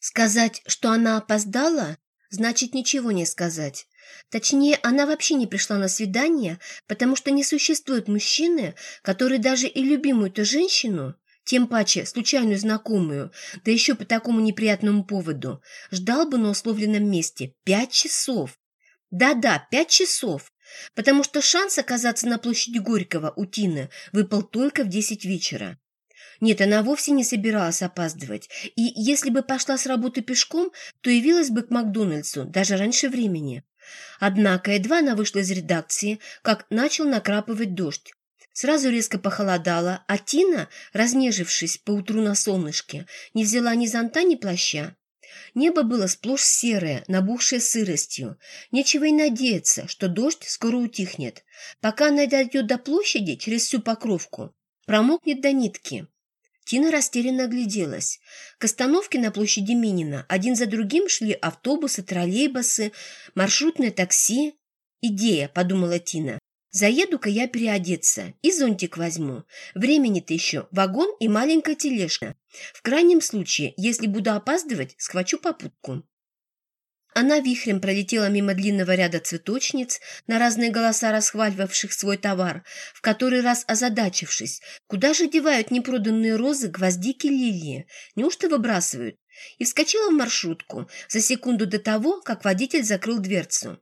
Сказать, что она опоздала, значит ничего не сказать. Точнее, она вообще не пришла на свидание, потому что не существует мужчины, который даже и любимую-то женщину, тем паче случайную знакомую, да еще по такому неприятному поводу, ждал бы на условленном месте пять часов. Да-да, пять часов, потому что шанс оказаться на площади Горького у Тины выпал только в десять вечера. Нет, она вовсе не собиралась опаздывать, и если бы пошла с работы пешком, то явилась бы к Макдональдсу даже раньше времени. Однако едва она вышла из редакции, как начал накрапывать дождь. Сразу резко похолодало, а Тина, разнежившись поутру на солнышке, не взяла ни зонта, ни плаща. Небо было сплошь серое, набухшее сыростью. Нечего и надеяться, что дождь скоро утихнет. Пока она дойдет до площади через всю покровку, промокнет до нитки. Тина растерянно огляделась. К остановке на площади Минина один за другим шли автобусы, троллейбусы, маршрутное такси. «Идея», — подумала Тина. «Заеду-ка я переодеться и зонтик возьму. Времени-то еще вагон и маленькая тележка. В крайнем случае, если буду опаздывать, схвачу попутку». Она вихрем пролетела мимо длинного ряда цветочниц, на разные голоса расхваливавших свой товар, в который раз озадачившись, куда же девают непроданные розы, гвоздики, лилии, неужто выбрасывают, и вскочила в маршрутку за секунду до того, как водитель закрыл дверцу.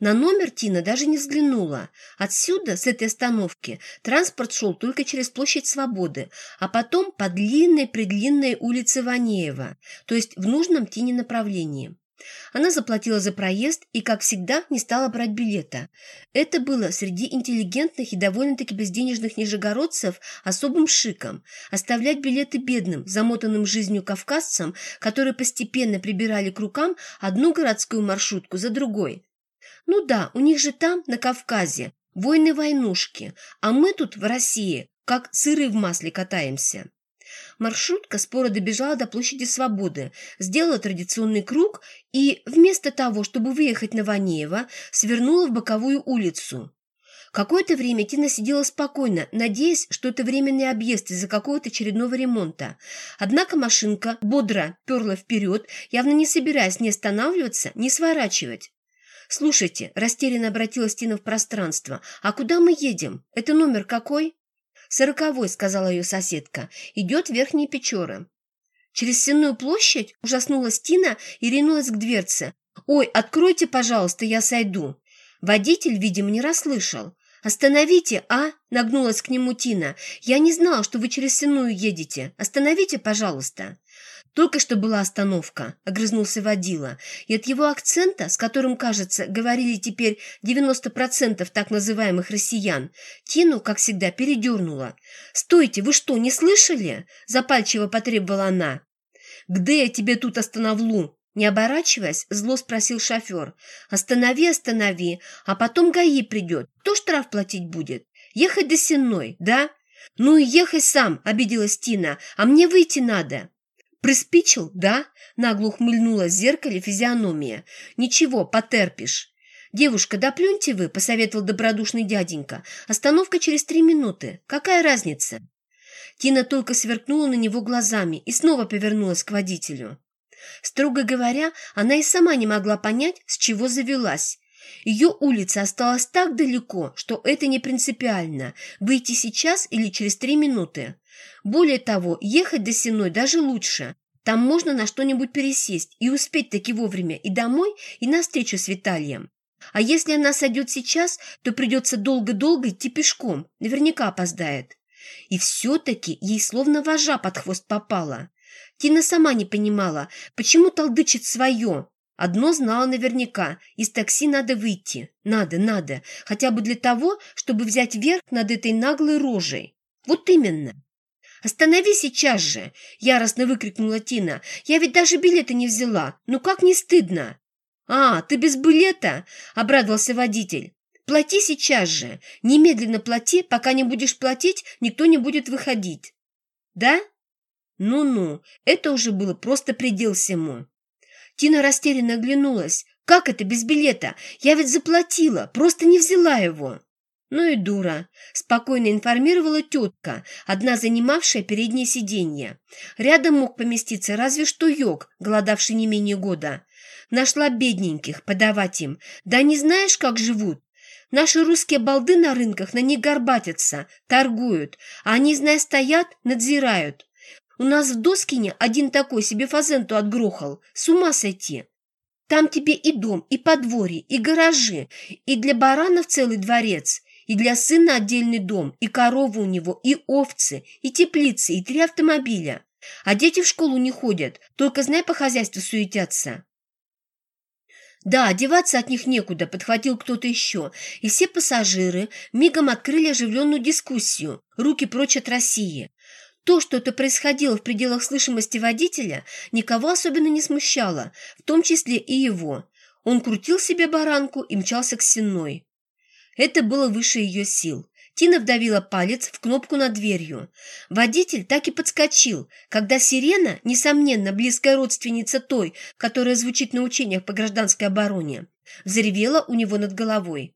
На номер Тина даже не взглянула. Отсюда, с этой остановки, транспорт шел только через площадь Свободы, а потом по длинной-предлинной улице Ванеева, то есть в нужном Тине направлении. Она заплатила за проезд и, как всегда, не стала брать билета. Это было среди интеллигентных и довольно-таки безденежных нижегородцев особым шиком – оставлять билеты бедным, замотанным жизнью кавказцам, которые постепенно прибирали к рукам одну городскую маршрутку за другой. Ну да, у них же там, на Кавказе, войны-войнушки, а мы тут, в России, как сыры в масле катаемся. Маршрутка споро добежала до площади Свободы, сделала традиционный круг и, вместо того, чтобы выехать на Ванеева, свернула в боковую улицу. Какое-то время Тина сидела спокойно, надеясь, что это временный объезд из-за какого-то очередного ремонта. Однако машинка бодро перла вперед, явно не собираясь ни останавливаться, ни сворачивать. «Слушайте», – растерянно обратилась Тина в пространство, – «а куда мы едем? Это номер какой?» «Сороковой», — сказала ее соседка, — «идет Верхние Печоры». Через Сенную площадь ужаснулась Тина и ринулась к дверце. «Ой, откройте, пожалуйста, я сойду». Водитель, видимо, не расслышал. «Остановите, а?» — нагнулась к нему Тина. «Я не знала, что вы через Сенную едете. Остановите, пожалуйста». «Только что была остановка», — огрызнулся водила, и от его акцента, с которым, кажется, говорили теперь 90% так называемых россиян, Тину, как всегда, передернула. «Стойте, вы что, не слышали?» — запальчиво потребовала она. «Где я тебе тут остановлю?» Не оборачиваясь, зло спросил шофер. «Останови, останови, а потом ГАИ придет. Кто штраф платить будет? Ехать до Сенной, да?» «Ну и ехай сам», — обиделась Тина, — «а мне выйти надо». «Приспичил, да?» – нагло ухмыльнула в зеркале физиономия. «Ничего, потерпишь». «Девушка, да плюньте вы», – посоветовал добродушный дяденька. «Остановка через три минуты. Какая разница?» Тина только сверкнула на него глазами и снова повернулась к водителю. Строго говоря, она и сама не могла понять, с чего завелась. Ее улица осталась так далеко, что это не принципиально – выйти сейчас или через три минуты. Более того, ехать до Сеной даже лучше. Там можно на что-нибудь пересесть и успеть таки вовремя и домой, и на встречу с Виталием. А если она сойдет сейчас, то придется долго-долго идти пешком, наверняка опоздает. И все-таки ей словно вожа под хвост попала. Тина сама не понимала, почему толдычит свое. Одно знала наверняка – из такси надо выйти. Надо, надо. Хотя бы для того, чтобы взять верх над этой наглой рожей. Вот именно. «Останови сейчас же!» – яростно выкрикнула Тина. «Я ведь даже билета не взяла. Ну как не стыдно?» «А, ты без билета?» – обрадовался водитель. «Плати сейчас же. Немедленно плати, пока не будешь платить, никто не будет выходить». «Да?» «Ну-ну, это уже было просто предел всему». Тина растерянно оглянулась. «Как это без билета? Я ведь заплатила, просто не взяла его». Ну и дура, спокойно информировала тетка, одна занимавшая переднее сиденье. Рядом мог поместиться разве что йог, голодавший не менее года. Нашла бедненьких, подавать им. Да не знаешь, как живут? Наши русские балды на рынках на них горбатятся, торгуют, а они, зная, стоят, надзирают. У нас в Доскине один такой себе фазенту отгрохал. С ума сойти. Там тебе и дом, и подворье, и гаражи, и для баранов целый дворец, и для сына отдельный дом, и коровы у него, и овцы, и теплицы, и три автомобиля. А дети в школу не ходят, только, знай, по хозяйству суетятся. Да, одеваться от них некуда, подхватил кто-то еще, и все пассажиры мигом открыли оживленную дискуссию, руки прочь от России. То, что это происходило в пределах слышимости водителя, никого особенно не смущало, в том числе и его. Он крутил себе баранку и мчался к сенной. Это было выше ее сил. Тина вдавила палец в кнопку над дверью. Водитель так и подскочил, когда сирена, несомненно, близкая родственница той, которая звучит на учениях по гражданской обороне, взревела у него над головой.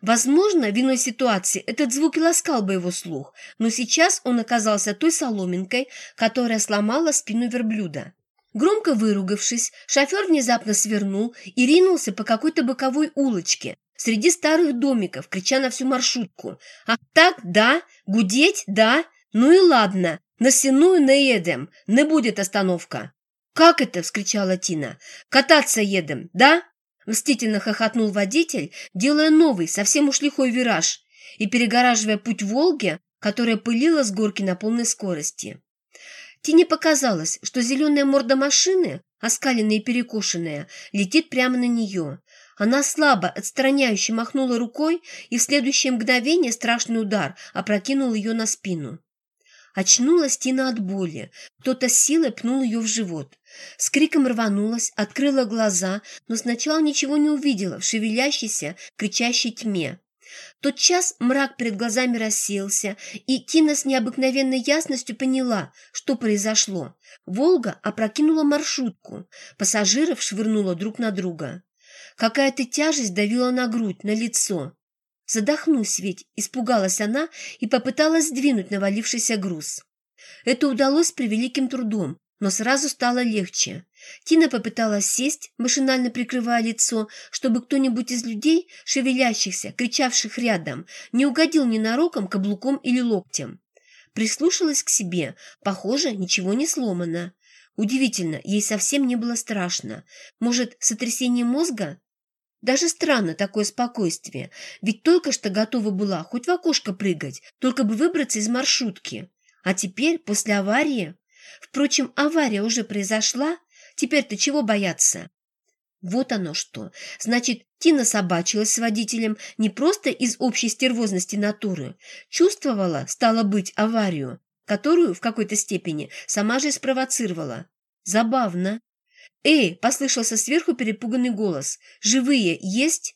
Возможно, виной ситуации этот звук и ласкал бы его слух, но сейчас он оказался той соломинкой, которая сломала спину верблюда. Громко выругавшись, шофер внезапно свернул и ринулся по какой-то боковой улочке, среди старых домиков, крича на всю маршрутку. «Ах так, да? Гудеть, да? Ну и ладно, на сеную не едем, не будет остановка». «Как это?» – вскричала Тина. «Кататься едем, да?» Мстительно хохотнул водитель, делая новый, совсем уж лихой вираж и перегораживая путь Волге, которая пылила с горки на полной скорости. Тине показалось, что зеленая морда машины, оскаленная и перекошенная, летит прямо на нее. Она слабо, отстраняюще махнула рукой, и в следующее мгновение страшный удар опрокинул ее на спину. Очнулась Тина от боли. Кто-то с силой пнул ее в живот. С криком рванулась, открыла глаза, но сначала ничего не увидела в шевелящейся, кричащей тьме. Тот час мрак перед глазами рассеялся, и Тина с необыкновенной ясностью поняла, что произошло. «Волга» опрокинула маршрутку, пассажиров швырнула друг на друга. Какая-то тяжесть давила на грудь, на лицо. Задохнусь ведь, испугалась она и попыталась сдвинуть навалившийся груз. Это удалось при великим трудом, но сразу стало легче. Тина попыталась сесть, машинально прикрывая лицо, чтобы кто-нибудь из людей, шевелящихся, кричавших рядом, не угодил ненароком каблуком или локтем. Прислушалась к себе. Похоже, ничего не сломано. Удивительно, ей совсем не было страшно. Может, сотрясение мозга? Даже странно такое спокойствие, ведь только что готова была хоть в окошко прыгать, только бы выбраться из маршрутки. А теперь, после аварии... Впрочем, авария уже произошла, теперь-то чего бояться? Вот оно что. Значит, Тина собачилась с водителем не просто из общей стервозности натуры. Чувствовала, стало быть, аварию, которую в какой-то степени сама же спровоцировала. Забавно. «Эй!» – послышался сверху перепуганный голос. «Живые есть?»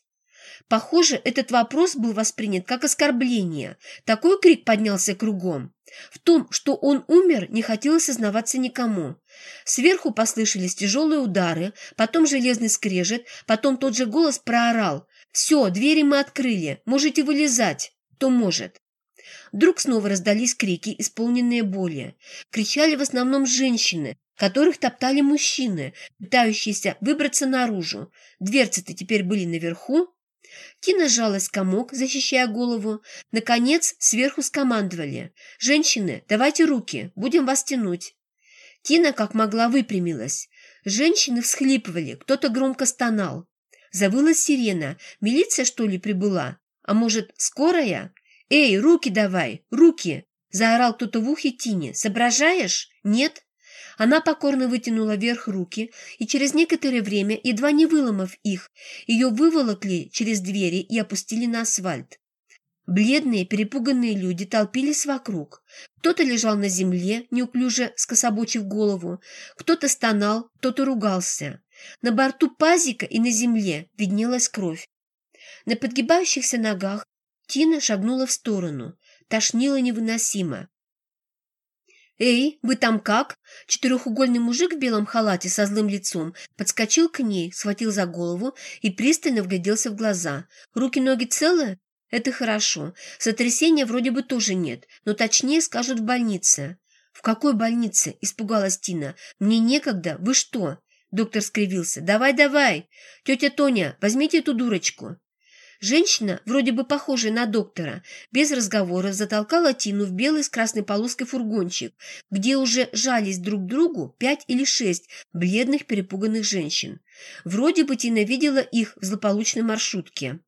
Похоже, этот вопрос был воспринят как оскорбление. Такой крик поднялся кругом. В том, что он умер, не хотелось сознаваться никому. Сверху послышались тяжелые удары, потом железный скрежет, потом тот же голос проорал. «Все, двери мы открыли, можете вылезать, кто может». Вдруг снова раздались крики, исполненные боли. Кричали в основном женщины, которых топтали мужчины, пытающиеся выбраться наружу. Дверцы-то теперь были наверху. Тина сжалась комок, защищая голову. Наконец, сверху скомандовали. «Женщины, давайте руки, будем вас тянуть». Тина как могла выпрямилась. Женщины всхлипывали, кто-то громко стонал. Завыла сирена. Милиция, что ли, прибыла? А может, скорая? «Эй, руки давай, руки!» Заорал кто-то в ухе Тине. «Соображаешь? Нет?» Она покорно вытянула вверх руки, и через некоторое время, едва не выломав их, ее выволокли через двери и опустили на асфальт. Бледные, перепуганные люди толпились вокруг. Кто-то лежал на земле, неуклюже скособочив голову, кто-то стонал, кто-то ругался. На борту пазика и на земле виднелась кровь. На подгибающихся ногах Тина шагнула в сторону. Тошнило невыносимо. «Эй, вы там как?» Четырехугольный мужик в белом халате со злым лицом подскочил к ней, схватил за голову и пристально вгляделся в глаза. «Руки-ноги целы?» Это хорошо. Сотрясения вроде бы тоже нет, но точнее скажут в больнице. В какой больнице? Испугалась Тина. Мне некогда. Вы что? Доктор скривился. Давай, давай. Тетя Тоня, возьмите эту дурочку. Женщина, вроде бы похожая на доктора, без разговора затолкала Тину в белый с красной полоской фургончик, где уже жались друг к другу пять или шесть бледных перепуганных женщин. Вроде бы Тина видела их в злополучной маршрутке.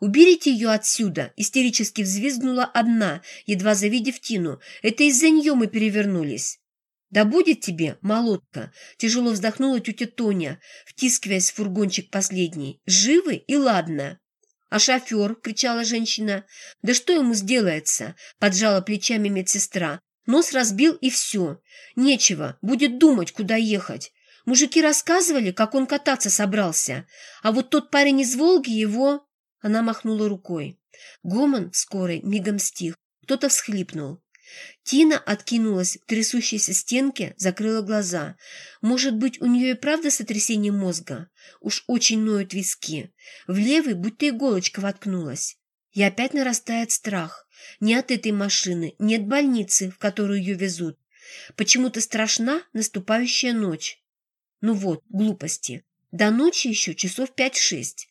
«Уберите ее отсюда!» – истерически взвизгнула одна, едва завидев Тину. «Это из-за нее мы перевернулись!» «Да будет тебе, молотка!» – тяжело вздохнула тетя Тоня, втискиваясь в фургончик последний. «Живы и ладно!» «А шофер?» – кричала женщина. «Да что ему сделается?» – поджала плечами медсестра. «Нос разбил и все. Нечего, будет думать, куда ехать. Мужики рассказывали, как он кататься собрался. А вот тот парень из Волги его...» Она махнула рукой. Гомон скорой мигом стих. Кто-то всхлипнул. Тина откинулась к трясущейся стенке, закрыла глаза. Может быть, у нее и правда сотрясение мозга? Уж очень ноют виски. В левый будто иголочка воткнулась. И опять нарастает страх. Не от этой машины, не от больницы, в которую ее везут. Почему-то страшна наступающая ночь. Ну вот, глупости. До ночи еще часов пять-шесть.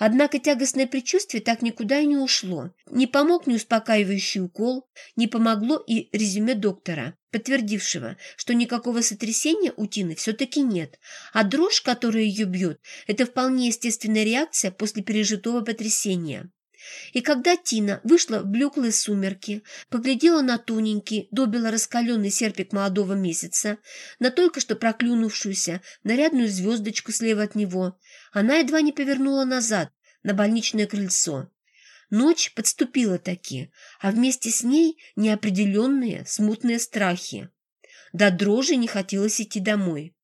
Однако тягостное предчувствие так никуда и не ушло. Не помог ни успокаивающий укол, не помогло и резюме доктора, подтвердившего, что никакого сотрясения у Тины все-таки нет, а дрожь, которая ее бьет, это вполне естественная реакция после пережитого потрясения. И когда Тина вышла в блеклые сумерки, поглядела на тоненький, добило раскаленный серпик молодого месяца, на только что проклюнувшуюся нарядную звездочку слева от него, она едва не повернула назад, на больничное крыльцо. Ночь подступила таки, а вместе с ней неопределенные, смутные страхи. До дрожи не хотелось идти домой.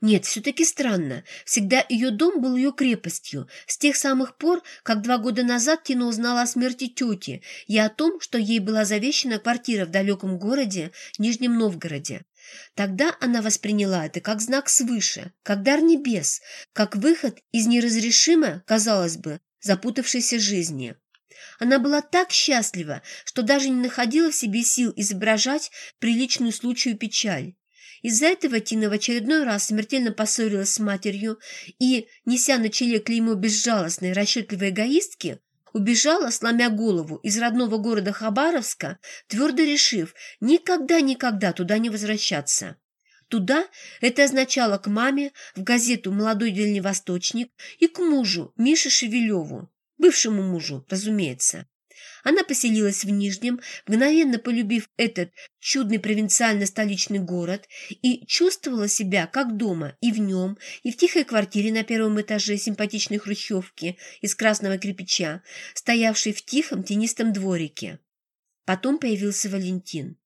Нет, все-таки странно. Всегда ее дом был ее крепостью, с тех самых пор, как два года назад Тина узнала о смерти тети и о том, что ей была завещана квартира в далеком городе Нижнем Новгороде. Тогда она восприняла это как знак свыше, как дар небес, как выход из неразрешимо, казалось бы, запутавшейся жизни. Она была так счастлива, что даже не находила в себе сил изображать приличную случаю печаль. Из-за этого Тина в очередной раз смертельно поссорилась с матерью и, неся на челе клеймо безжалостной, расчетливой эгоистки, убежала, сломя голову, из родного города Хабаровска, твердо решив никогда-никогда туда не возвращаться. Туда это означало к маме, в газету «Молодой дальневосточник» и к мужу, Мише Шевелеву, бывшему мужу, разумеется. Она поселилась в Нижнем, мгновенно полюбив этот чудный провинциально-столичный город и чувствовала себя как дома и в нем, и в тихой квартире на первом этаже симпатичной хрущевки из красного кирпича, стоявшей в тихом тенистом дворике. Потом появился Валентин.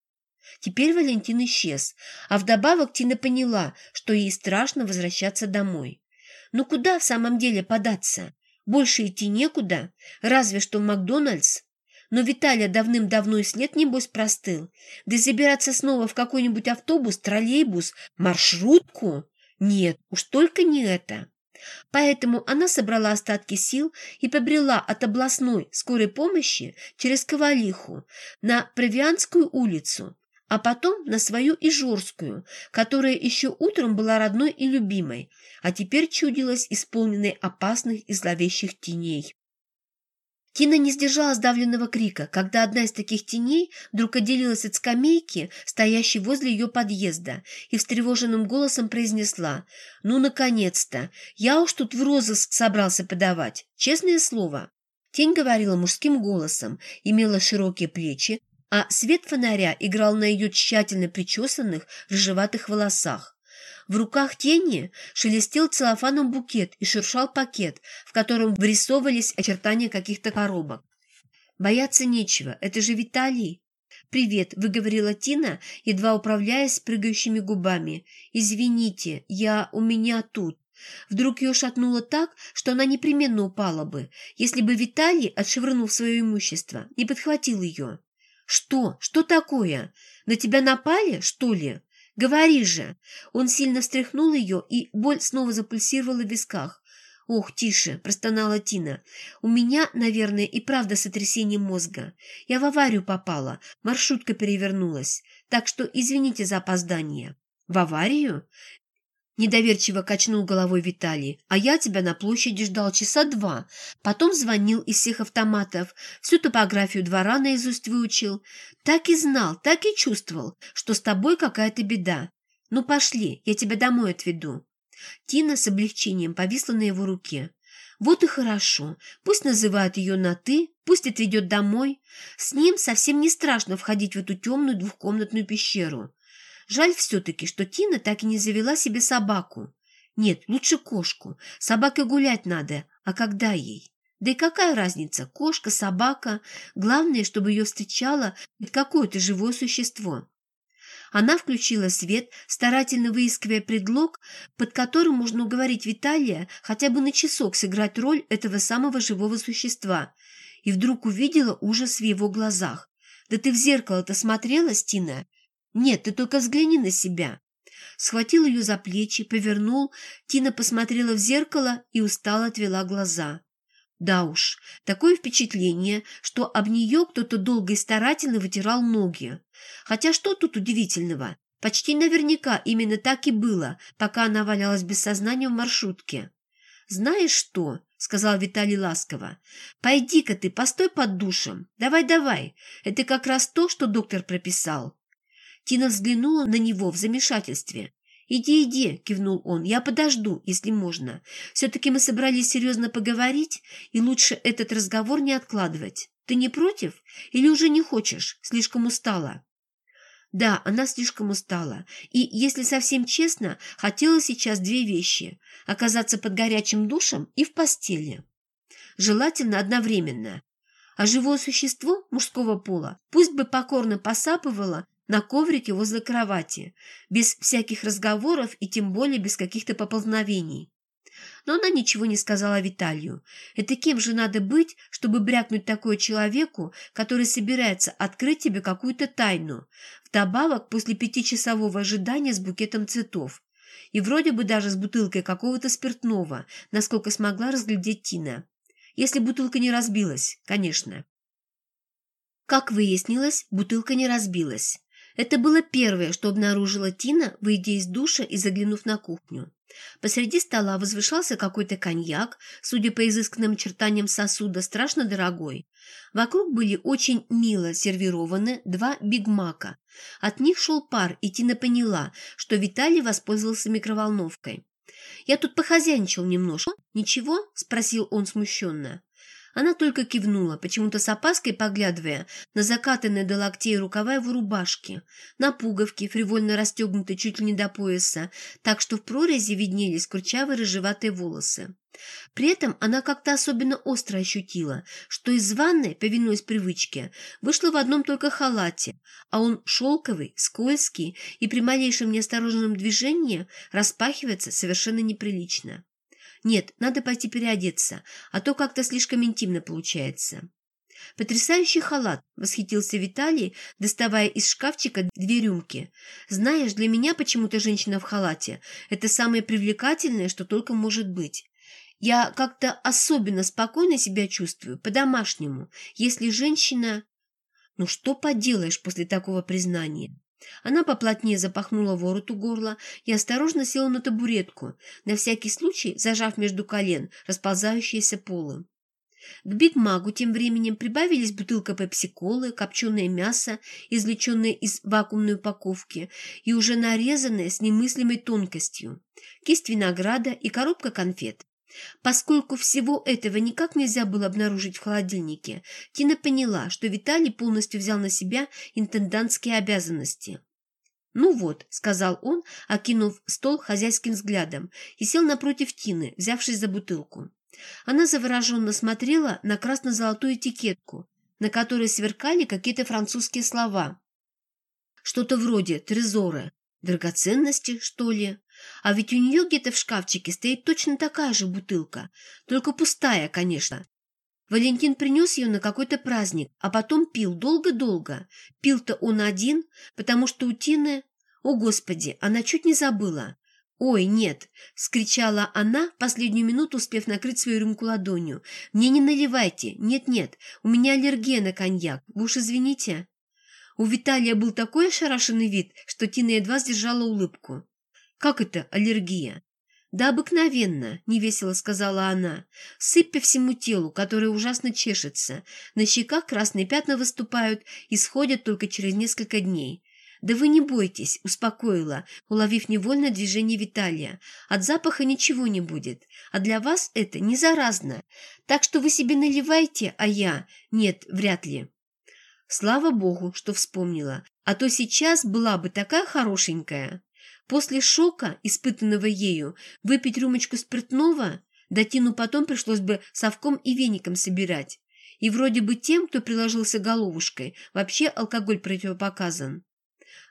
Теперь Валентин исчез, а вдобавок Тина поняла, что ей страшно возвращаться домой. Но ну куда в самом деле податься? Больше идти некуда, разве что в Макдональдс. Но Виталия давным-давно и след, небось, простыл. Да забираться снова в какой-нибудь автобус, троллейбус, маршрутку? Нет, уж только не это. Поэтому она собрала остатки сил и побрела от областной скорой помощи через Ковалиху на Провианскую улицу, а потом на свою Ижорскую, которая еще утром была родной и любимой, а теперь чудилась исполненной опасных и зловещих теней. Тина не сдержала сдавленного крика, когда одна из таких теней вдруг отделилась от скамейки, стоящей возле ее подъезда, и встревоженным голосом произнесла «Ну, наконец-то! Я уж тут в розыск собрался подавать, честное слово!» Тень говорила мужским голосом, имела широкие плечи, а свет фонаря играл на ее тщательно причесанных рыжеватых волосах. В руках тени шелестел целлофаном букет и шуршал пакет, в котором вырисовывались очертания каких-то коробок. «Бояться нечего, это же Виталий!» «Привет», — выговорила Тина, едва управляясь прыгающими губами. «Извините, я у меня тут». Вдруг ее шатнуло так, что она непременно упала бы, если бы Виталий, отшвырнув свое имущество, не подхватил ее. «Что? Что такое? На тебя напали, что ли?» «Говори же!» Он сильно встряхнул ее, и боль снова запульсировала в висках. «Ох, тише!» – простонала Тина. «У меня, наверное, и правда сотрясение мозга. Я в аварию попала, маршрутка перевернулась, так что извините за опоздание». «В аварию?» Недоверчиво качнул головой Виталий. «А я тебя на площади ждал часа два. Потом звонил из всех автоматов, всю топографию двора наизусть выучил. Так и знал, так и чувствовал, что с тобой какая-то беда. Ну пошли, я тебя домой отведу». Тина с облегчением повисла на его руке. «Вот и хорошо. Пусть называют ее на «ты», пусть отведет домой. С ним совсем не страшно входить в эту темную двухкомнатную пещеру. Жаль все-таки, что Тина так и не завела себе собаку. Нет, лучше кошку. Собакой гулять надо, а когда ей? Да и какая разница, кошка, собака. Главное, чтобы ее встречало какое-то живое существо. Она включила свет, старательно выискивая предлог, под которым можно уговорить Виталия хотя бы на часок сыграть роль этого самого живого существа, и вдруг увидела ужас в его глазах. «Да ты в зеркало-то смотрела, Стина? Нет, ты только взгляни на себя!» Схватил ее за плечи, повернул, Тина посмотрела в зеркало и устало отвела глаза. Да уж, такое впечатление, что об нее кто-то долго и старательно вытирал ноги. Хотя что тут удивительного? Почти наверняка именно так и было, пока она валялась без сознания в маршрутке. «Знаешь что?» — сказал Виталий ласково. «Пойди-ка ты, постой под душем. Давай-давай. Это как раз то, что доктор прописал». Тина взглянула на него в замешательстве. «Иди, иди», — кивнул он, — «я подожду, если можно. Все-таки мы собрались серьезно поговорить, и лучше этот разговор не откладывать. Ты не против? Или уже не хочешь? Слишком устала?» Да, она слишком устала, и, если совсем честно, хотела сейчас две вещи – оказаться под горячим душем и в постели. Желательно одновременно. А живое существо мужского пола пусть бы покорно посапывало на коврике возле кровати, без всяких разговоров и тем более без каких-то поползновений. Но она ничего не сказала Виталию. Это кем же надо быть, чтобы брякнуть такое человеку, который собирается открыть тебе какую-то тайну, вдобавок после пятичасового ожидания с букетом цветов, и вроде бы даже с бутылкой какого-то спиртного, насколько смогла разглядеть Тина. Если бутылка не разбилась, конечно. Как выяснилось, бутылка не разбилась. Это было первое, что обнаружила Тина, выйдя из душа и заглянув на кухню. Посреди стола возвышался какой-то коньяк, судя по изысканным чертаниям сосуда, страшно дорогой. Вокруг были очень мило сервированы два бигмака. От них шел пар, и Тина поняла, что Виталий воспользовался микроволновкой. «Я тут похозяйничал немножко». «Ничего?» – спросил он смущенно. Она только кивнула, почему-то с опаской поглядывая на закатанные до локтей рукава его рубашки, на пуговки, фривольно расстегнутые чуть ли не до пояса, так что в прорези виднелись курчавые рыжеватые волосы. При этом она как-то особенно остро ощутила, что из ванной, повинуясь привычке, вышла в одном только халате, а он шелковый, скользкий и при малейшем неосторожном движении распахивается совершенно неприлично. Нет, надо пойти переодеться, а то как-то слишком интимно получается. «Потрясающий халат!» – восхитился Виталий, доставая из шкафчика две рюмки. «Знаешь, для меня почему-то женщина в халате – это самое привлекательное, что только может быть. Я как-то особенно спокойно себя чувствую, по-домашнему, если женщина... Ну что поделаешь после такого признания?» Она поплотнее запахнула ворот у горла и осторожно села на табуретку, на всякий случай зажав между колен расползающиеся полы. К бигмагу тем временем прибавились бутылка пепси-колы, копченое мясо, извлеченное из вакуумной упаковки и уже нарезанное с немыслимой тонкостью, кисть винограда и коробка конфет. Поскольку всего этого никак нельзя было обнаружить в холодильнике, Тина поняла, что Виталий полностью взял на себя интендантские обязанности. «Ну вот», — сказал он, окинув стол хозяйским взглядом, и сел напротив Тины, взявшись за бутылку. Она завороженно смотрела на красно-золотую этикетку, на которой сверкали какие-то французские слова. Что-то вроде «трезоры», «драгоценности», что ли. А ведь у нее где-то в шкафчике стоит точно такая же бутылка, только пустая, конечно. Валентин принес ее на какой-то праздник, а потом пил долго-долго. Пил-то он один, потому что у Тины... О, Господи, она чуть не забыла. «Ой, нет!» — скричала она, последнюю минуту успев накрыть свою рюмку ладонью. «Мне не наливайте! Нет-нет, у меня аллергия на коньяк. Вы уж извините!» У Виталия был такой ошарашенный вид, что Тина едва сдержала улыбку. «Как это аллергия?» «Да обыкновенно», — невесело сказала она. «Сыпь по всему телу, которое ужасно чешется. На щеках красные пятна выступают и сходят только через несколько дней. «Да вы не бойтесь», — успокоила, уловив невольное движение Виталия. «От запаха ничего не будет, а для вас это не заразно. Так что вы себе наливайте, а я... Нет, вряд ли». Слава богу, что вспомнила, а то сейчас была бы такая хорошенькая. После шока, испытанного ею, выпить рюмочку спиртного, Датину потом пришлось бы совком и веником собирать. И вроде бы тем, кто приложился головушкой, вообще алкоголь противопоказан.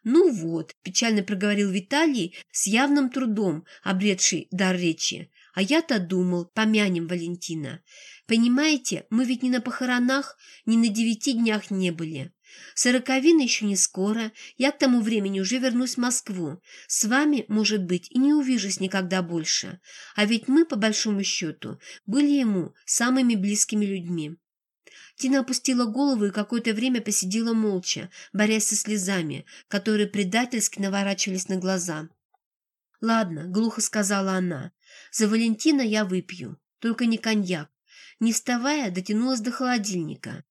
«Ну вот», – печально проговорил Виталий с явным трудом, обретший дар речи. «А я-то думал, помянем Валентина. Понимаете, мы ведь ни на похоронах, ни на девяти днях не были. Сороковина еще не скоро, я к тому времени уже вернусь в Москву. С вами, может быть, и не увижусь никогда больше. А ведь мы, по большому счету, были ему самыми близкими людьми». Тина опустила голову и какое-то время посидела молча, борясь со слезами, которые предательски наворачивались на глаза. «Ладно», — глухо сказала она, — «за Валентина я выпью, только не коньяк». Не вставая, дотянулась до холодильника.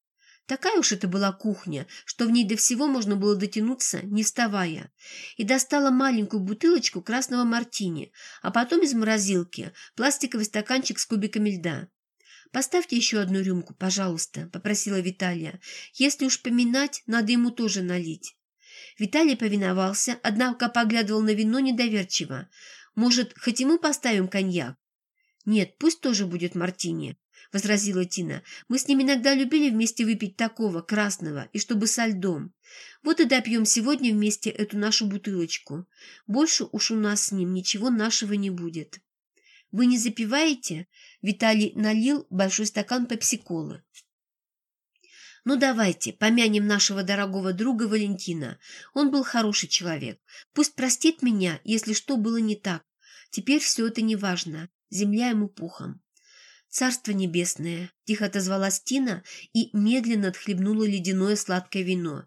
Такая уж это была кухня, что в ней до всего можно было дотянуться, не вставая. И достала маленькую бутылочку красного мартини, а потом из морозилки пластиковый стаканчик с кубиками льда. «Поставьте еще одну рюмку, пожалуйста», — попросила Виталия. «Если уж поминать, надо ему тоже налить». Виталий повиновался, однако поглядывал на вино недоверчиво. «Может, хоть ему поставим коньяк?» «Нет, пусть тоже будет мартини», — возразила Тина. «Мы с ним иногда любили вместе выпить такого, красного, и чтобы со льдом. Вот и допьем сегодня вместе эту нашу бутылочку. Больше уж у нас с ним ничего нашего не будет». «Вы не запиваете?» Виталий налил большой стакан пепси-колы. «Ну давайте, помянем нашего дорогого друга Валентина. Он был хороший человек. Пусть простит меня, если что было не так. Теперь все это не важно. Земля ему пухом». «Царство небесное!» – тихо отозвалась Тина и медленно отхлебнула ледяное сладкое вино.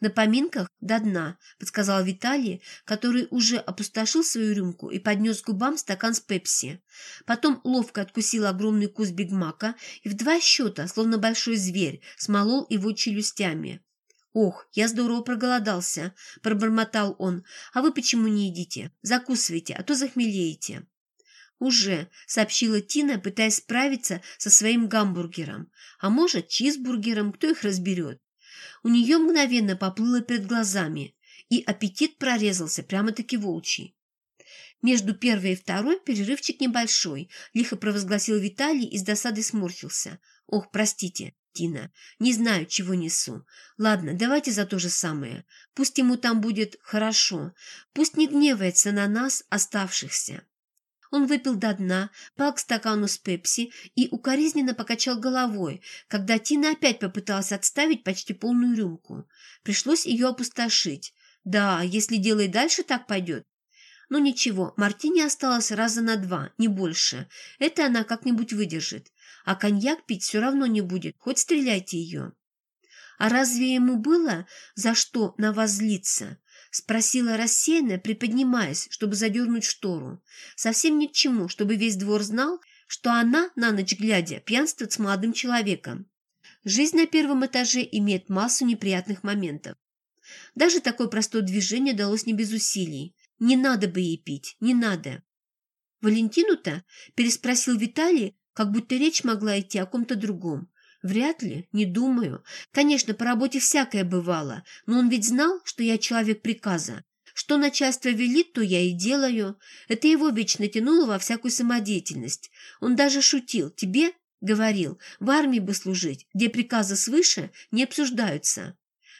«На поминках до дна», — подсказал Виталий, который уже опустошил свою рюмку и поднес к губам стакан с пепси. Потом ловко откусил огромный кус бигмака и в два счета, словно большой зверь, смолол его челюстями. «Ох, я здорово проголодался», — пробормотал он. «А вы почему не едите? Закусывайте, а то захмелеете». «Уже», — сообщила Тина, пытаясь справиться со своим гамбургером. «А может, чизбургером, кто их разберет?» У нее мгновенно поплыло перед глазами, и аппетит прорезался прямо-таки волчий. Между первой и второй перерывчик небольшой, лихо провозгласил Виталий и с досадой сморщился. Ох, простите, Тина, не знаю, чего несу. Ладно, давайте за то же самое. Пусть ему там будет хорошо. Пусть не гневается на нас, оставшихся. Он выпил до дна, пал к стакану с пепси и укоризненно покачал головой, когда Тина опять попыталась отставить почти полную рюмку. Пришлось ее опустошить. Да, если дело и дальше так пойдет. Ну ничего, Мартине осталось раза на два, не больше. Это она как-нибудь выдержит. А коньяк пить все равно не будет, хоть стреляйте ее. А разве ему было за что на вас злиться? — спросила рассеянно, приподнимаясь, чтобы задернуть штору. Совсем ни к чему, чтобы весь двор знал, что она, на ночь глядя, пьянствует с молодым человеком. Жизнь на первом этаже имеет массу неприятных моментов. Даже такое простое движение далось не без усилий. Не надо бы ей пить, не надо. «Валентину-то?» – переспросил Виталий, как будто речь могла идти о ком-то другом. Вряд ли, не думаю. Конечно, по работе всякое бывало, но он ведь знал, что я человек приказа. Что начальство велит, то я и делаю. Это его вечно тянуло во всякую самодеятельность. Он даже шутил. Тебе, говорил, в армии бы служить, где приказы свыше не обсуждаются.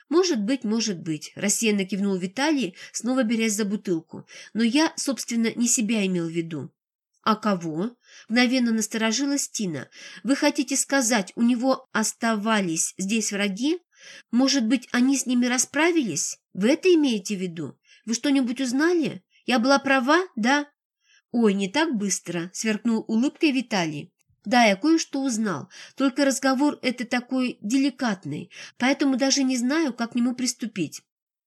«Может быть, может быть», – рассеянно кивнул Виталий, снова берясь за бутылку. «Но я, собственно, не себя имел в виду». «А кого?» – мгновенно насторожилась Тина. «Вы хотите сказать, у него оставались здесь враги? Может быть, они с ними расправились? Вы это имеете в виду? Вы что-нибудь узнали? Я была права, да?» «Ой, не так быстро!» — сверкнул улыбкой Виталий. «Да, я кое-что узнал, только разговор это такой деликатный, поэтому даже не знаю, как к нему приступить.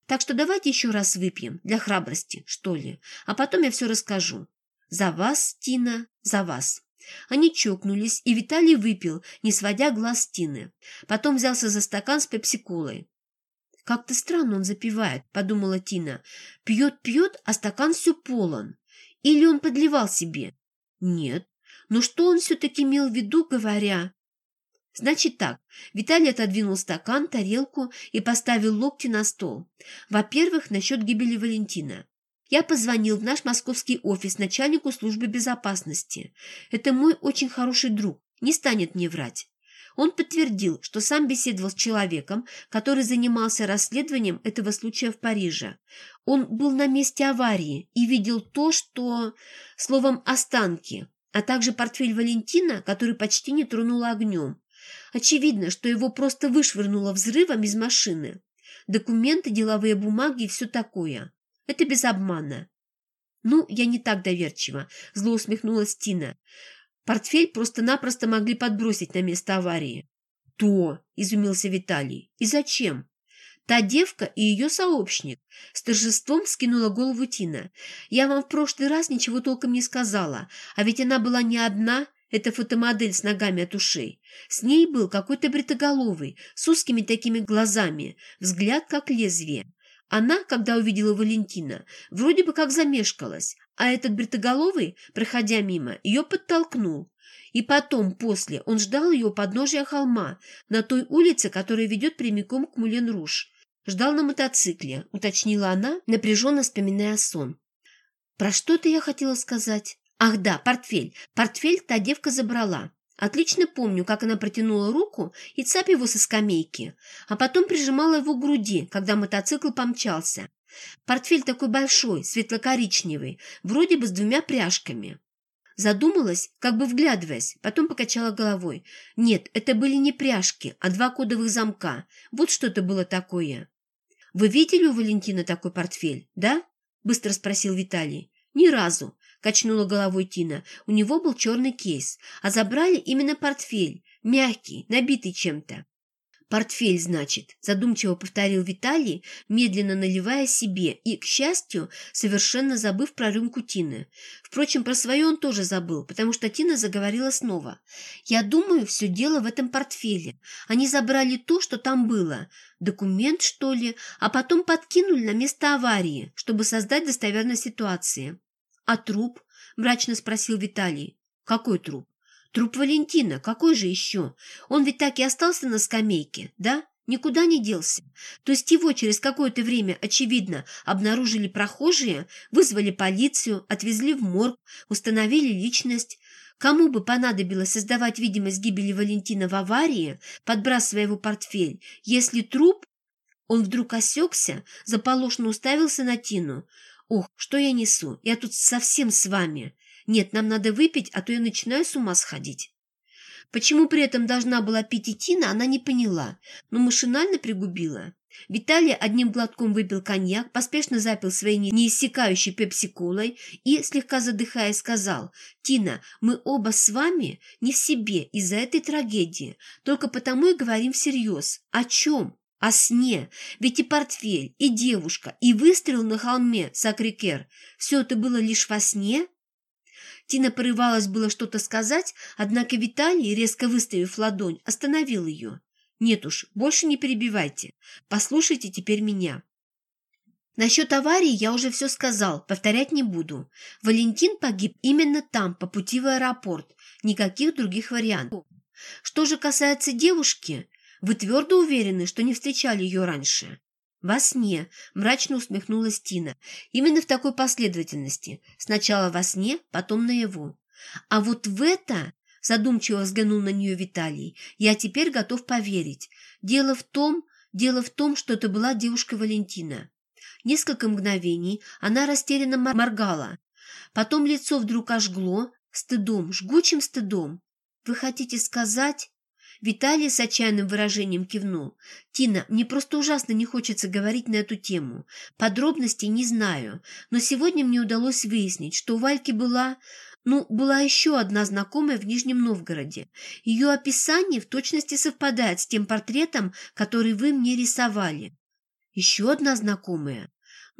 Так что давайте еще раз выпьем, для храбрости, что ли, а потом я все расскажу. За вас, Тина, за вас!» Они чокнулись, и Виталий выпил, не сводя глаз Тины. Потом взялся за стакан с пепсиколой. «Как-то странно он запивает», — подумала Тина. «Пьет-пьет, а стакан все полон. Или он подливал себе?» «Нет. Но что он все-таки имел в виду, говоря...» «Значит так». Виталий отодвинул стакан, тарелку и поставил локти на стол. «Во-первых, насчет гибели Валентина. Я позвонил в наш московский офис начальнику службы безопасности. Это мой очень хороший друг, не станет мне врать. Он подтвердил, что сам беседовал с человеком, который занимался расследованием этого случая в Париже. Он был на месте аварии и видел то, что... Словом, останки, а также портфель Валентина, который почти не тронуло огнем. Очевидно, что его просто вышвырнуло взрывом из машины. Документы, деловые бумаги и все такое. Это без обмана. Ну, я не так доверчива, зло усмехнулась Тина. Портфель просто-напросто могли подбросить на место аварии. То, изумился Виталий. И зачем? Та девка и ее сообщник. С торжеством скинула голову Тина. Я вам в прошлый раз ничего толком не сказала, а ведь она была не одна, это фотомодель с ногами от ушей. С ней был какой-то бритоголовый, с узкими такими глазами, взгляд как лезвие. Она, когда увидела Валентина, вроде бы как замешкалась, а этот бритоголовый, проходя мимо, ее подтолкнул. И потом, после, он ждал ее у подножия холма, на той улице, которая ведет прямиком к Мулен-Руш. Ждал на мотоцикле, уточнила она, напряженно вспоминая сон. Про что-то я хотела сказать. Ах да, портфель. Портфель та девка забрала. Отлично помню, как она протянула руку и цап его со скамейки, а потом прижимала его к груди, когда мотоцикл помчался. Портфель такой большой, светло-коричневый, вроде бы с двумя пряжками. Задумалась, как бы вглядываясь, потом покачала головой. Нет, это были не пряжки, а два кодовых замка. Вот что это было такое. «Вы видели у Валентина такой портфель, да?» – быстро спросил Виталий. «Ни разу. — качнула головой Тина. «У него был черный кейс, а забрали именно портфель, мягкий, набитый чем-то». «Портфель, значит», – задумчиво повторил Виталий, медленно наливая себе и, к счастью, совершенно забыв про рюмку Тины. Впрочем, про свое он тоже забыл, потому что Тина заговорила снова. «Я думаю, все дело в этом портфеле. Они забрали то, что там было. Документ, что ли, а потом подкинули на место аварии, чтобы создать достоверность ситуации». «А труп?» – мрачно спросил Виталий. «Какой труп?» «Труп Валентина. Какой же еще? Он ведь так и остался на скамейке, да?» Никуда не делся. То есть его через какое-то время, очевидно, обнаружили прохожие, вызвали полицию, отвезли в морг, установили личность. Кому бы понадобилось создавать видимость гибели Валентина в аварии, подбрасывая его портфель, если труп... Он вдруг осекся, заполошно уставился на Тину. «Ох, что я несу? Я тут совсем с вами. Нет, нам надо выпить, а то я начинаю с ума сходить». Почему при этом должна была пить Тина, она не поняла, но машинально пригубила. Виталий одним глотком выпил коньяк, поспешно запил своей неиссякающей пепси-колой и, слегка задыхаясь, сказал, «Тина, мы оба с вами не в себе из-за этой трагедии, только потому и говорим всерьез. О чем?» О сне. Ведь и портфель, и девушка, и выстрел на холме Сакрикер – все это было лишь во сне? Тина порывалась было что-то сказать, однако Виталий, резко выставив ладонь, остановил ее. «Нет уж, больше не перебивайте. Послушайте теперь меня». Насчет аварии я уже все сказал, повторять не буду. Валентин погиб именно там, по пути в аэропорт. Никаких других вариантов. Что же касается девушки, вы твердо уверены, что не встречали ее раньше?» «Во сне», – мрачно усмехнулась Тина. «Именно в такой последовательности. Сначала во сне, потом наяву. А вот в это...» – задумчиво взглянул на нее Виталий. «Я теперь готов поверить. Дело в том, дело в том, что это была девушка Валентина». Несколько мгновений она растерянно моргала. Потом лицо вдруг ожгло стыдом, жгучим стыдом. «Вы хотите сказать...» Виталий с отчаянным выражением кивнул. «Тина, мне просто ужасно не хочется говорить на эту тему. Подробностей не знаю, но сегодня мне удалось выяснить, что у Вальки была... Ну, была еще одна знакомая в Нижнем Новгороде. Ее описание в точности совпадает с тем портретом, который вы мне рисовали. Еще одна знакомая.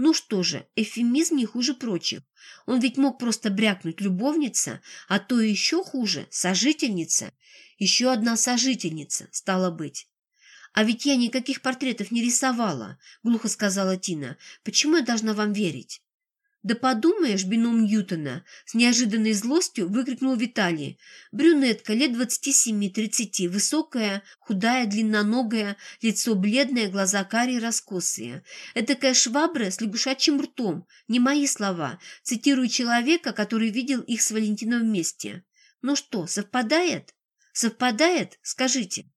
Ну что же, эвфемизм не хуже прочих. Он ведь мог просто брякнуть любовница, а то еще хуже – сожительница. Еще одна сожительница, стала быть. «А ведь я никаких портретов не рисовала», – глухо сказала Тина. «Почему я должна вам верить?» «Да подумаешь, бином Ньютона!» – с неожиданной злостью выкрикнул Виталий. Брюнетка, лет двадцати семи-тридцати, высокая, худая, длинноногая, лицо бледное, глаза карие, раскосые. Этакая швабра с лягушачьим ртом, не мои слова, цитирую человека, который видел их с Валентином вместе. «Ну что, совпадает?» Совпадает? Скажите».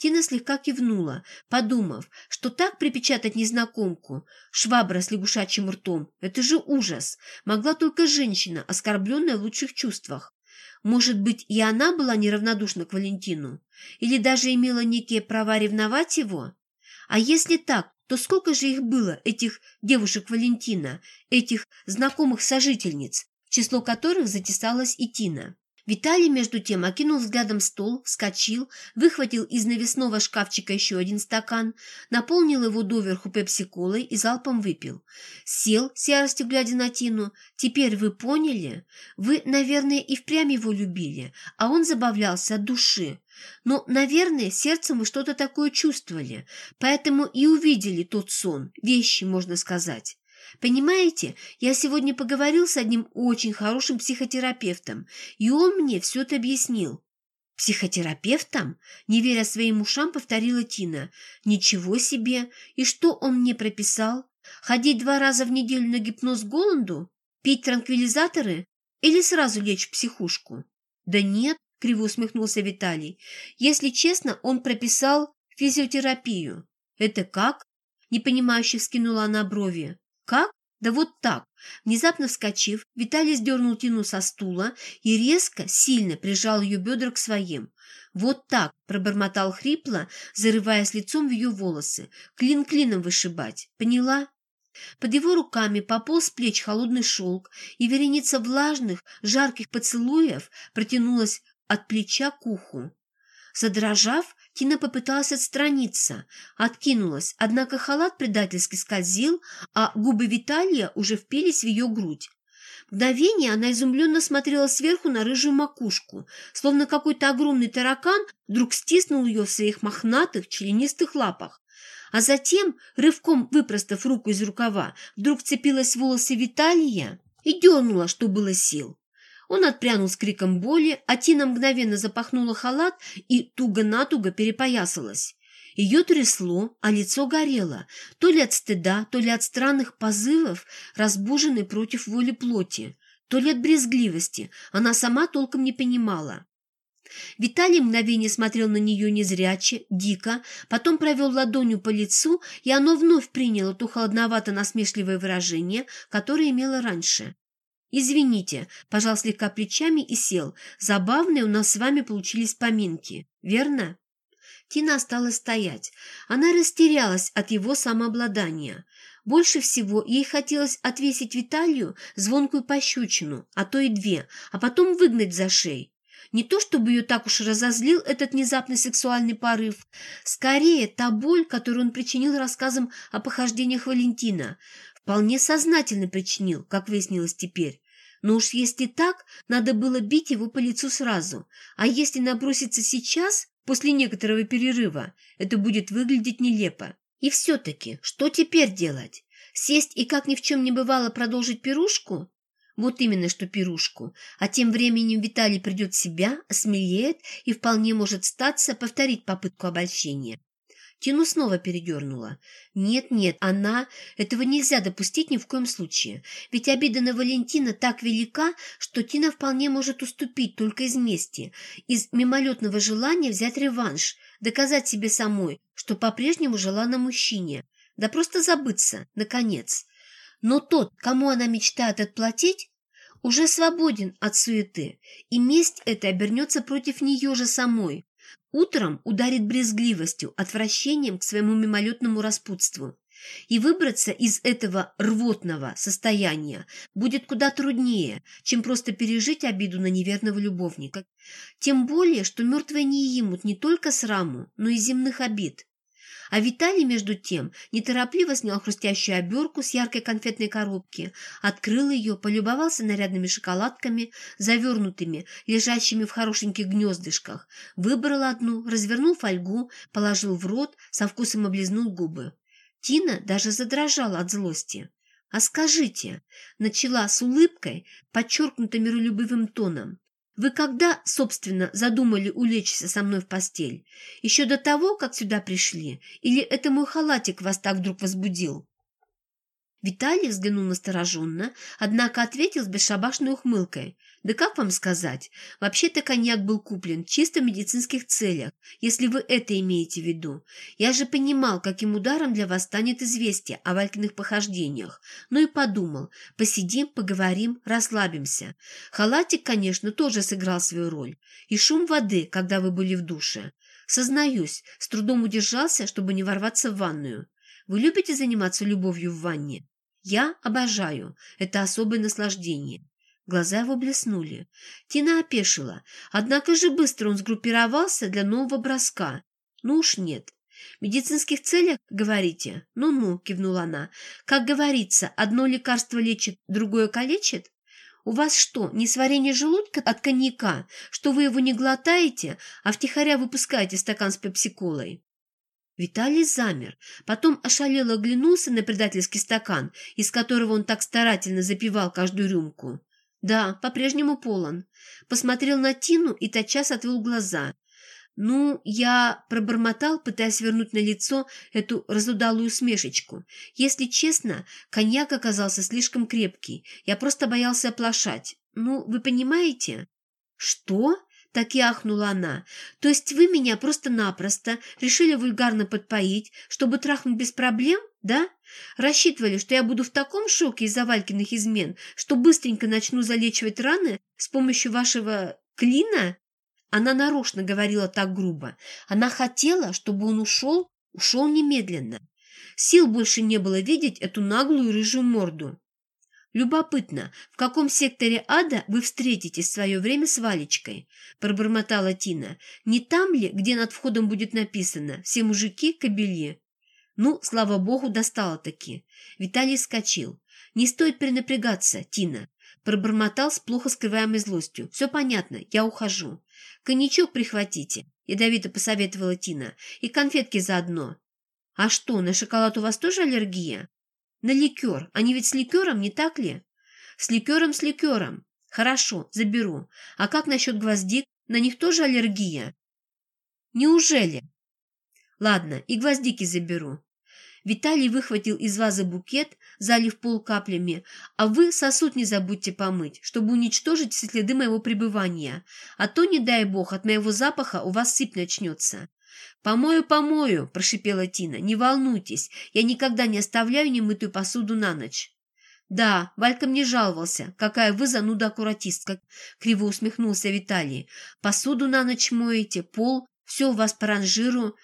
Тина слегка кивнула, подумав, что так припечатать незнакомку, швабра с лягушачьим ртом, это же ужас, могла только женщина, оскорбленная в лучших чувствах. Может быть, и она была неравнодушна к Валентину? Или даже имела некие права ревновать его? А если так, то сколько же их было, этих девушек Валентина, этих знакомых сожительниц, число которых затесалась и Тина? Виталий, между тем, окинул взглядом стол, вскочил, выхватил из навесного шкафчика еще один стакан, наполнил его доверху пепси-колой и залпом выпил. Сел, с яростью глядя на Тину. «Теперь вы поняли? Вы, наверное, и впрямь его любили, а он забавлялся от души. Но, наверное, сердцем вы что-то такое чувствовали, поэтому и увидели тот сон, вещи, можно сказать». Понимаете, я сегодня поговорил с одним очень хорошим психотерапевтом, и он мне все это объяснил. «Психотерапевтом?» – не веря своим ушам, повторила Тина. «Ничего себе! И что он мне прописал? Ходить два раза в неделю на гипноз голоду? Пить транквилизаторы? Или сразу лечь в психушку?» «Да нет», – криво усмехнулся Виталий. «Если честно, он прописал физиотерапию». «Это как?» – непонимающе вскинула она брови. «Как? Да вот так!» Внезапно вскочив, Виталий сдернул Тину со стула и резко, сильно прижал ее бедра к своим. «Вот так!» – пробормотал хрипло, зарываясь лицом в ее волосы. «Клин клином вышибать. Поняла?» Под его руками пополз плеч холодный шелк, и вереница влажных, жарких поцелуев протянулась от плеча к уху. Задрожав, Тина попыталась отстраниться, откинулась, однако халат предательски скользил, а губы Виталия уже впились в ее грудь. Мгновение она изумленно смотрела сверху на рыжую макушку, словно какой-то огромный таракан вдруг стиснул ее в своих мохнатых, членистых лапах. А затем, рывком выпростав руку из рукава, вдруг цепилась в волосы Виталия и дернула, что было сил. Он отпрянул с криком боли, а Тина мгновенно запахнула халат и туго-натуго перепоясалась. Ее трясло, а лицо горело, то ли от стыда, то ли от странных позывов, разбуженной против воли плоти, то ли от брезгливости, она сама толком не понимала. Виталий мгновение смотрел на нее незряче, дико, потом провел ладонью по лицу, и оно вновь приняло то холодновато-насмешливое выражение, которое имело раньше. «Извините», – пожал слегка плечами и сел. «Забавные у нас с вами получились поминки, верно?» Тина осталась стоять. Она растерялась от его самообладания. Больше всего ей хотелось отвесить Виталию звонкую пощечину, а то и две, а потом выгнать за шею. Не то чтобы ее так уж разозлил этот внезапный сексуальный порыв, скорее та боль, которую он причинил рассказом о похождениях Валентина, вполне сознательно причинил, как выяснилось теперь. Но уж если так, надо было бить его по лицу сразу. А если наброситься сейчас, после некоторого перерыва, это будет выглядеть нелепо. И все-таки, что теперь делать? Сесть и, как ни в чем не бывало, продолжить пирушку? Вот именно что пирушку. А тем временем Виталий придет в себя, осмелеет и вполне может статься повторить попытку обольщения. Тину снова передернула. Нет-нет, она... Этого нельзя допустить ни в коем случае. Ведь обида на Валентина так велика, что Тина вполне может уступить только из мести, из мимолетного желания взять реванш, доказать себе самой, что по-прежнему жила на мужчине. Да просто забыться, наконец. Но тот, кому она мечтает отплатить, уже свободен от суеты, и месть эта обернется против нее же самой. Утром ударит брезгливостью, отвращением к своему мимолетному распутству. И выбраться из этого рвотного состояния будет куда труднее, чем просто пережить обиду на неверного любовника. Тем более, что мертвые не имут не только сраму, но и земных обид. А Виталий, между тем, неторопливо снял хрустящую оберку с яркой конфетной коробки, открыл ее, полюбовался нарядными шоколадками, завернутыми, лежащими в хорошеньких гнездышках, выбрал одну, развернул фольгу, положил в рот, со вкусом облизнул губы. Тина даже задрожала от злости. «А скажите», — начала с улыбкой, подчеркнуто миролюбивым тоном, «вы когда, собственно, задумали улечься со мной в постель? Еще до того, как сюда пришли? Или это мой халатик вас так вдруг возбудил?» Виталий взглянул настороженно, однако ответил с бесшабашной ухмылкой. «Да как вам сказать? Вообще-то коньяк был куплен чисто в медицинских целях, если вы это имеете в виду. Я же понимал, каким ударом для вас станет известие о Валькиных похождениях. Ну и подумал, посидим, поговорим, расслабимся. Халатик, конечно, тоже сыграл свою роль. И шум воды, когда вы были в душе. Сознаюсь, с трудом удержался, чтобы не ворваться в ванную. Вы любите заниматься любовью в ванне? Я обожаю. Это особое наслаждение. Глаза его блеснули. Тина опешила. Однако же быстро он сгруппировался для нового броска. Ну уж нет. В медицинских целях, говорите? Ну-ну, кивнула она. Как говорится, одно лекарство лечит, другое калечит? У вас что, не сварение желудка от коньяка, что вы его не глотаете, а втихаря выпускаете стакан с пепсиколой? Виталий замер, потом ошалело оглянулся на предательский стакан, из которого он так старательно запивал каждую рюмку. Да, по-прежнему полон. Посмотрел на Тину и тотчас отвел глаза. Ну, я пробормотал, пытаясь вернуть на лицо эту разудалую смешечку. Если честно, коньяк оказался слишком крепкий. Я просто боялся оплошать. Ну, вы понимаете? Что? Так и ахнула она. То есть вы меня просто-напросто решили вульгарно подпоить, чтобы трахнуть без проблем, да? Рассчитывали, что я буду в таком шоке из-за Валькиных измен, что быстренько начну залечивать раны с помощью вашего клина? Она нарочно говорила так грубо. Она хотела, чтобы он ушел, ушел немедленно. Сил больше не было видеть эту наглую рыжую морду. «Любопытно, в каком секторе ада вы встретитесь в свое время с Валечкой?» – пробормотала Тина. «Не там ли, где над входом будет написано «Все мужики – кобели»?» Ну, слава богу, достало-таки. Виталий вскочил. «Не стоит перенапрягаться, Тина», – пробормотал с плохо скрываемой злостью. «Все понятно, я ухожу. Коньячок прихватите», – ядовито посоветовала Тина. «И конфетки заодно». «А что, на шоколад у вас тоже аллергия?» На ликер. Они ведь с ликером, не так ли? С ликером, с ликером. Хорошо, заберу. А как насчет гвоздик? На них тоже аллергия? Неужели? Ладно, и гвоздики заберу. Виталий выхватил из вазы букет, залив пол каплями, а вы сосуд не забудьте помыть, чтобы уничтожить следы моего пребывания, а то, не дай бог, от моего запаха у вас сыпь начнется. «Помою, помою!» – прошипела Тина. «Не волнуйтесь, я никогда не оставляю немытую посуду на ночь». «Да, Валька мне жаловался. Какая вы зануда-аккуратистка!» — криво усмехнулся Виталий. «Посуду на ночь моете, пол, все у вас по ранжиру.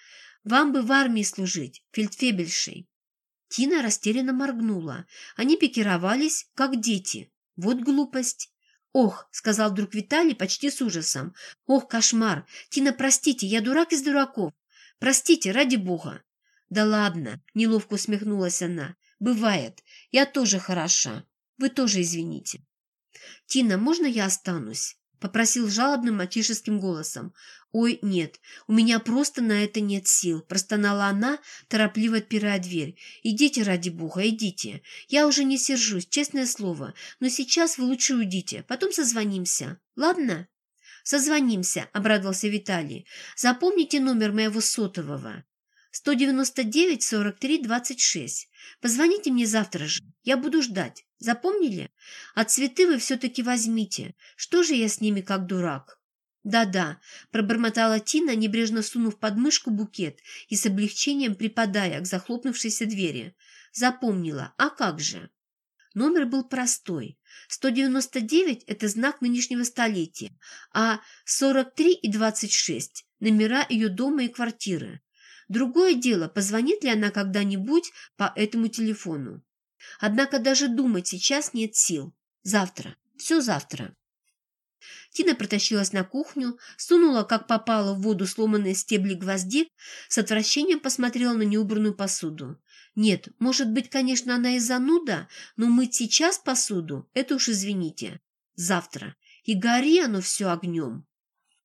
Вам бы в армии служить, фельдфебельшей». Тина растерянно моргнула. Они пикировались, как дети. Вот глупость. «Ох», — сказал вдруг Виталий почти с ужасом. «Ох, кошмар! Тина, простите, я дурак из дураков. Простите, ради бога. Да ладно, неловко усмехнулась она. Бывает. Я тоже хороша. Вы тоже извините. Тина, можно я останусь? Попросил жалобным мальчишеским голосом. «Ой, нет, у меня просто на это нет сил», – простонала она, торопливо отпирая дверь. «Идите, ради бога, идите. Я уже не сержусь, честное слово, но сейчас вы лучше уйдите, потом созвонимся. Ладно?» «Созвонимся», — обрадовался Виталий. «Запомните номер моего сотового. 199-43-26. Позвоните мне завтра же. Я буду ждать. Запомнили? А цветы вы все-таки возьмите. Что же я с ними как дурак?» «Да-да», — пробормотала Тина, небрежно сунув под мышку букет и с облегчением припадая к захлопнувшейся двери. «Запомнила. А как же?» Номер был простой. 199 – это знак нынешнего столетия, а 43 и 26 – номера ее дома и квартиры. Другое дело, позвонит ли она когда-нибудь по этому телефону. Однако даже думать сейчас нет сил. Завтра. Все завтра. Тина протащилась на кухню, сунула, как попало, в воду сломанные стебли гвозди, с отвращением посмотрела на неубранную посуду. Нет, может быть, конечно, она и зануда, но мыть сейчас посуду – это уж извините. Завтра. И гори оно все огнем.